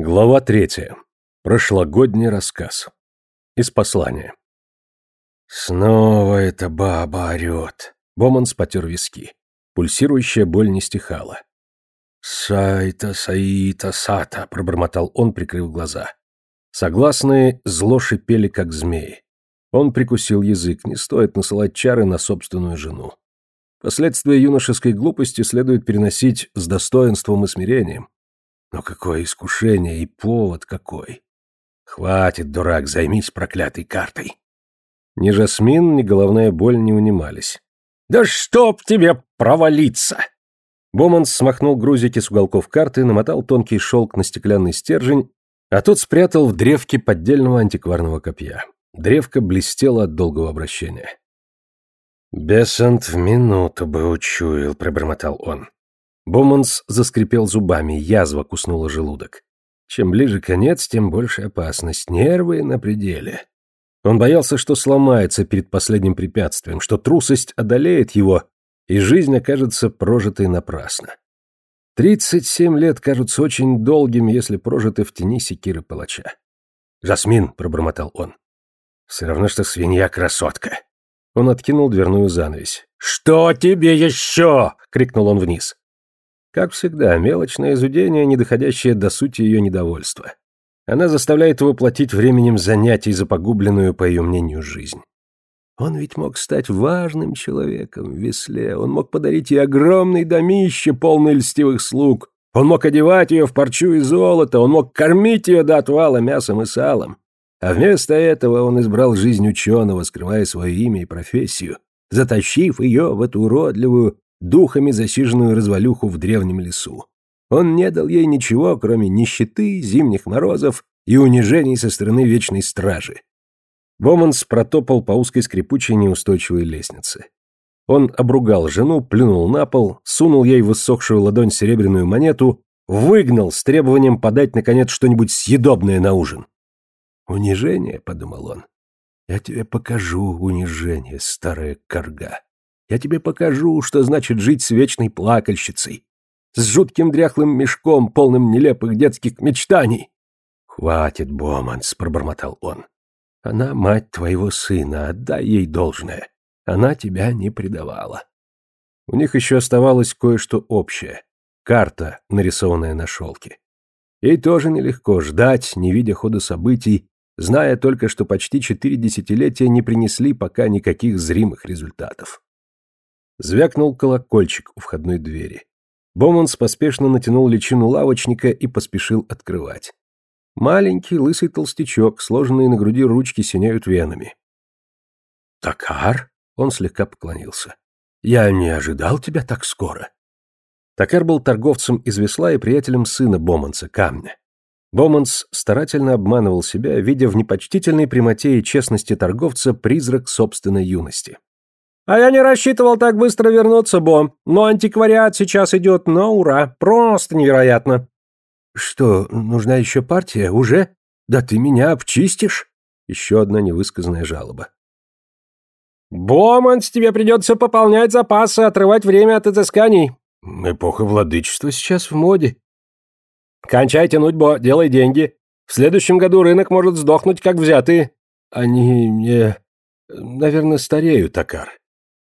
Глава третья. Прошлогодний рассказ. Из послания. Снова эта баба орет. Боманс потер виски. Пульсирующая боль не стихала. «Сайта, саита, сата», — пробормотал он, прикрыв глаза. Согласные зло шипели, как змеи. Он прикусил язык, не стоит насылать чары на собственную жену. Последствия юношеской глупости следует переносить с достоинством и смирением. Но какое искушение и повод какой! Хватит, дурак, займись проклятой картой. Ни Жасмин, ни головная боль не унимались. «Да чтоб тебе провалиться!» Боманс смахнул грузики с уголков карты, намотал тонкий шелк на стеклянный стержень, а тот спрятал в древке поддельного антикварного копья. Древко блестело от долгого обращения. «Бесант в минуту бы учуял», — пробормотал он. Боманс заскрипел зубами, язва куснула желудок. Чем ближе конец, тем больше опасность. Нервы на пределе. Он боялся, что сломается перед последним препятствием, что трусость одолеет его, и жизнь окажется прожитой напрасно. Тридцать семь лет кажутся очень долгими, если прожиты в тени секиры палача. «Жасмин», — пробормотал он. «Все равно, что свинья-красотка». Он откинул дверную занавесь. «Что тебе еще?» — крикнул он вниз. Как всегда, мелочное изудение, не доходящее до сути ее недовольства. Она заставляет его платить временем занятий за погубленную, по ее мнению, жизнь. Он ведь мог стать важным человеком в Весле, он мог подарить ей огромный домище, полный льстивых слуг, он мог одевать ее в парчу и золото, он мог кормить ее до отвала мясом и салом. А вместо этого он избрал жизнь ученого, скрывая свое имя и профессию, затащив ее в эту уродливую, духами засиженную развалюху в древнем лесу. Он не дал ей ничего, кроме нищеты, зимних морозов и унижений со стороны вечной стражи. Боманс протопал по узкой скрипучей неустойчивой лестнице. Он обругал жену, плюнул на пол, сунул ей в высохшую ладонь серебряную монету, выгнал с требованием подать, наконец, что-нибудь съедобное на ужин. «Унижение», — подумал он, — «я тебе покажу унижение, старая корга». Я тебе покажу, что значит жить с вечной плакальщицей, с жутким дряхлым мешком, полным нелепых детских мечтаний. Хватит, Боманс, пробормотал он. Она мать твоего сына, отдай ей должное. Она тебя не предавала. У них еще оставалось кое-что общее. Карта, нарисованная на шелке. Ей тоже нелегко ждать, не видя хода событий, зная только, что почти четыре десятилетия не принесли пока никаких зримых результатов. Звякнул колокольчик у входной двери. Боманс поспешно натянул личину лавочника и поспешил открывать. Маленький лысый толстячок, сложенные на груди ручки, синяют венами. «Такар?» — он слегка поклонился. «Я не ожидал тебя так скоро». Такар был торговцем из весла и приятелем сына Боманса, Камня. Боманс старательно обманывал себя, видя в непочтительной прямоте и честности торговца призрак собственной юности. «А я не рассчитывал так быстро вернуться, Бо, но антиквариат сейчас идет на ура, просто невероятно». «Что, нужна еще партия? Уже? Да ты меня обчистишь?» Еще одна невысказанная жалоба. «Боманс, тебе придется пополнять запасы, отрывать время от изысканий». «Эпоха владычества сейчас в моде». «Кончай тянуть, Бо, делай деньги. В следующем году рынок может сдохнуть, как взятые». «Они мне, наверное, стареют, Акар.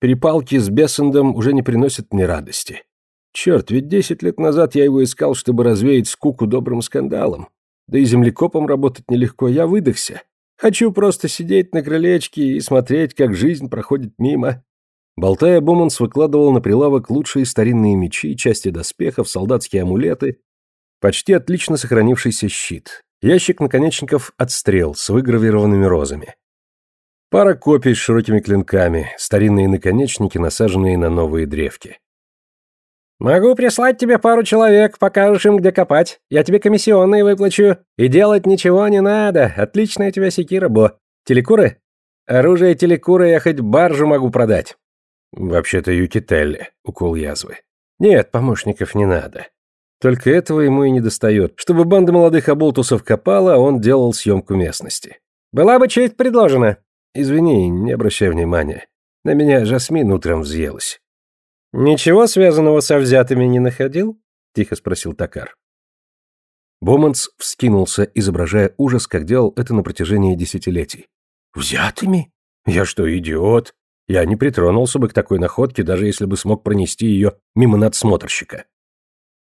Перепалки с Бессендом уже не приносят мне радости. Черт, ведь десять лет назад я его искал, чтобы развеять скуку добрым скандалом. Да и землекопом работать нелегко, я выдохся. Хочу просто сидеть на крылечке и смотреть, как жизнь проходит мимо. Болтая, Буманс выкладывал на прилавок лучшие старинные мечи, части доспехов, солдатские амулеты, почти отлично сохранившийся щит, ящик наконечников от стрел с выгравированными розами. Пара копий с широкими клинками, старинные наконечники, насаженные на новые древки. «Могу прислать тебе пару человек, покажешь им, где копать. Я тебе комиссионные выплачу. И делать ничего не надо. Отличная у тебя секира, Бо. Телекуры? Оружие телекуры я хоть баржу могу продать». «Вообще-то Юкителли», — укол язвы. «Нет, помощников не надо. Только этого ему и не достает. Чтобы банда молодых оболтусов копала, он делал съемку местности». «Была бы честь предложена», «Извини, не обращай внимания. На меня Жасмин утром взъелась». «Ничего связанного со взятыми не находил?» — тихо спросил Такар. Боманс вскинулся, изображая ужас, как делал это на протяжении десятилетий. «Взятыми? Я что, идиот? Я не притронулся бы к такой находке, даже если бы смог пронести ее мимо надсмотрщика».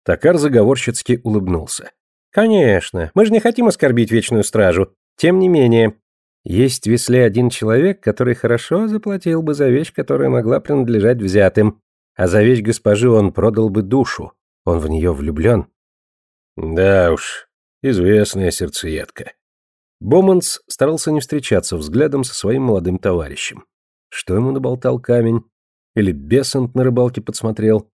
Токар заговорщицки улыбнулся. «Конечно, мы же не хотим оскорбить Вечную Стражу. Тем не менее, есть в Весле один человек, который хорошо заплатил бы за вещь, которая могла принадлежать взятым, а за вещь госпожи он продал бы душу. Он в нее влюблен». «Да уж, известная сердцеедка». Боманс старался не встречаться взглядом со своим молодым товарищем. Что ему наболтал камень? Или Бесант на рыбалке подсмотрел?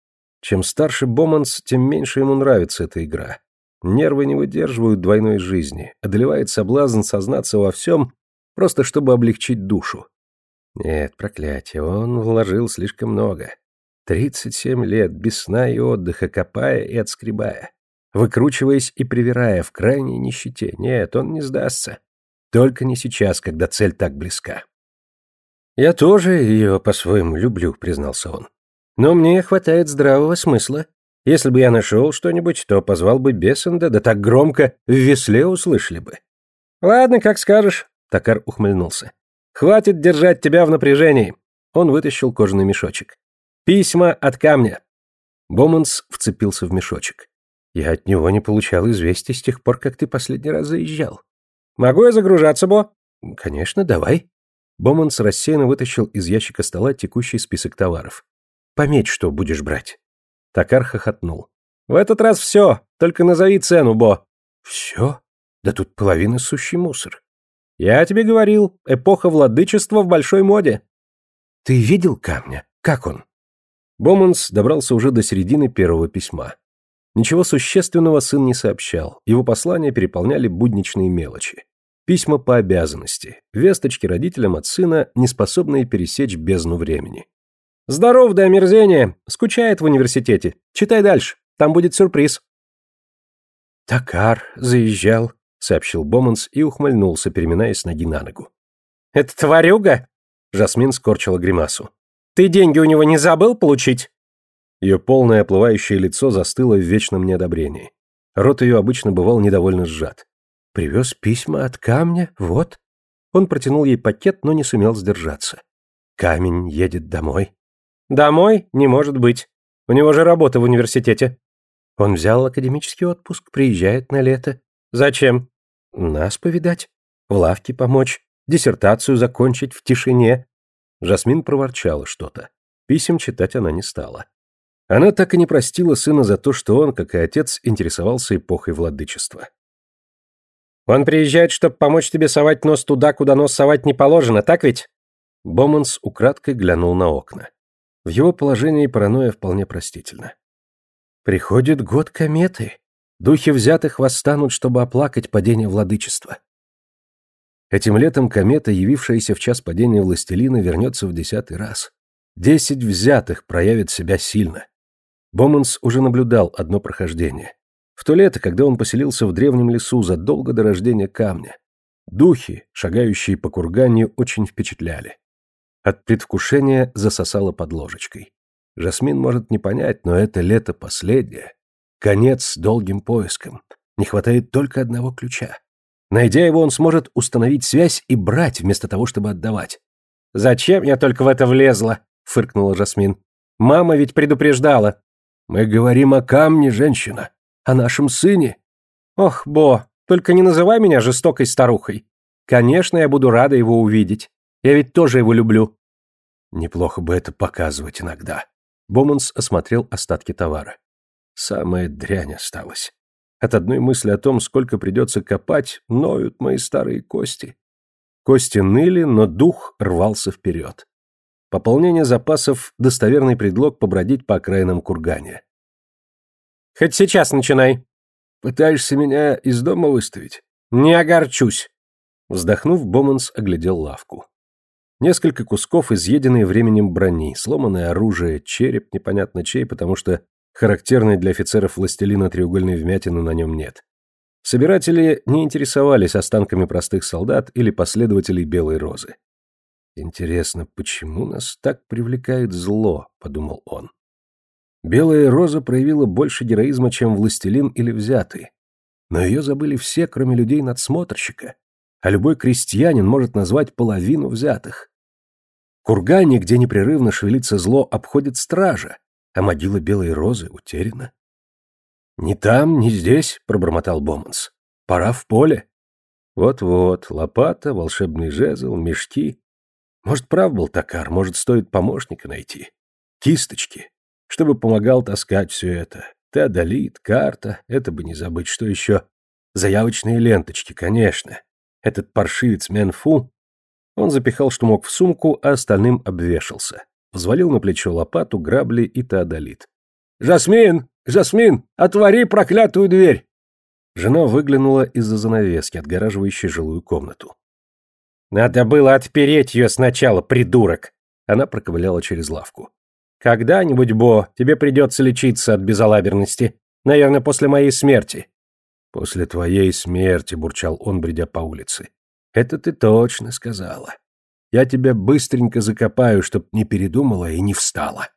Чем старше Боманс, тем меньше ему нравится эта игра. Нервы не выдерживают двойной жизни, одолевает соблазн сознаться во всем, просто чтобы облегчить душу. Нет, проклятие, он вложил слишком много. Тридцать семь лет, без сна и отдыха, копая и отскребая. Выкручиваясь и привирая в крайней нищете. Нет, он не сдастся. Только не сейчас, когда цель так близка. «Я тоже ее по-своему люблю», — признался он. «Но мне хватает здравого смысла. Если бы я нашел что-нибудь, то позвал бы Бессенда, да так громко в весле услышали бы. Ладно, как скажешь, Токар ухмыльнулся. Хватит держать тебя в напряжении. Он вытащил кожаный мешочек. Письма от камня. Боманс вцепился в мешочек. Я от него не получал известий с тех пор, как ты последний раз заезжал. Могу я загружаться, Бо? Конечно, давай. Боманс рассеянно вытащил из ящика стола текущий список товаров. Пометь, что будешь брать. Токар хохотнул. «В этот раз все, только назови цену, Бо». «Все? Да тут половина сущий мусор». «Я тебе говорил, эпоха владычества в большой моде». «Ты видел камня? Как он?» Боманс добрался уже до середины первого письма. Ничего существенного сын не сообщал, его послания переполняли будничные мелочи. Письма по обязанности, весточки родителям от сына, не способные пересечь бездну времени. Здоров до омерзения. Скучает в университете. Читай дальше. Там будет сюрприз. Такар заезжал, сообщил Боманс и ухмыльнулся, переминаясь ноги на ногу. Это тварюга? Жасмин скорчила гримасу. Ты деньги у него не забыл получить? Ее полное оплывающее лицо застыло в вечном неодобрении. Рот ее обычно бывал недовольно сжат. Привез письма от камня, вот. Он протянул ей пакет, но не сумел сдержаться. Камень едет домой. Домой не может быть. У него же работа в университете. Он взял академический отпуск, приезжает на лето. Зачем? Нас повидать, в лавке помочь, диссертацию закончить в тишине. Жасмин проворчала что-то. Писем читать она не стала. Она так и не простила сына за то, что он, как и отец, интересовался эпохой владычества. «Он приезжает, чтобы помочь тебе совать нос туда, куда нос совать не положено, так ведь?» Боманс украдкой глянул на окна. В его положении паранойя вполне простительна. Приходит год кометы. Духи взятых восстанут, чтобы оплакать падение владычества. Этим летом комета, явившаяся в час падения властелина, вернется в десятый раз. Десять взятых проявит себя сильно. Боманс уже наблюдал одно прохождение. В то лето, когда он поселился в древнем лесу задолго до рождения камня. Духи, шагающие по курганию, очень впечатляли. От предвкушения засосало под ложечкой. Жасмин может не понять, но это лето последнее. Конец долгим поискам. Не хватает только одного ключа. Найдя его, он сможет установить связь и брать, вместо того, чтобы отдавать. «Зачем я только в это влезла?» — фыркнула Жасмин. «Мама ведь предупреждала». «Мы говорим о камне, женщина. О нашем сыне». «Ох, Бо, только не называй меня жестокой старухой. Конечно, я буду рада его увидеть. Я ведь тоже его люблю. Неплохо бы это показывать иногда. Боманс осмотрел остатки товара. Самая дрянь осталась. От одной мысли о том, сколько придется копать, ноют мои старые кости. Кости ныли, но дух рвался вперед. Пополнение запасов – достоверный предлог побродить по окраинам кургане. «Хоть сейчас начинай!» «Пытаешься меня из дома выставить?» «Не огорчусь!» Вздохнув, Боманс оглядел лавку. Несколько кусков изъеденной временем брони, сломанное оружие, череп непонятно чей, потому что характерной для офицеров властелина треугольной вмятины на нем нет. Собиратели не интересовались останками простых солдат или последователей Белой Розы. «Интересно, почему нас так привлекает зло?» — подумал он. Белая Роза проявила больше героизма, чем властелин или взятый. Но ее забыли все, кроме людей-надсмотрщика, а любой крестьянин может назвать половину взятых. Кургане, где непрерывно шевелится зло, обходит стража, а могила Белой Розы утеряна. «Ни там, ни здесь», — пробормотал Боманс. «Пора в поле». Вот-вот, лопата, волшебный жезл, мешки. Может, прав был Токар, может, стоит помощника найти. Кисточки, чтобы помогал таскать все это. Теодолит, карта, это бы не забыть, что еще. Заявочные ленточки, конечно. Этот паршивец Менфу. Он запихал, что мог, в сумку, а остальным обвешался. Взвалил на плечо лопату, грабли и теодолит. «Жасмин! Жасмин! Отвори проклятую дверь!» Жена выглянула из-за занавески, отгораживающей жилую комнату. «Надо было отпереть ее сначала, придурок!» Она проковыляла через лавку. «Когда-нибудь, Бо, тебе придется лечиться от безалаберности. Наверное, после моей смерти». «После твоей смерти», — бурчал он, бредя по улице. «Это ты точно сказала. Я тебя быстренько закопаю, чтоб не передумала и не встала».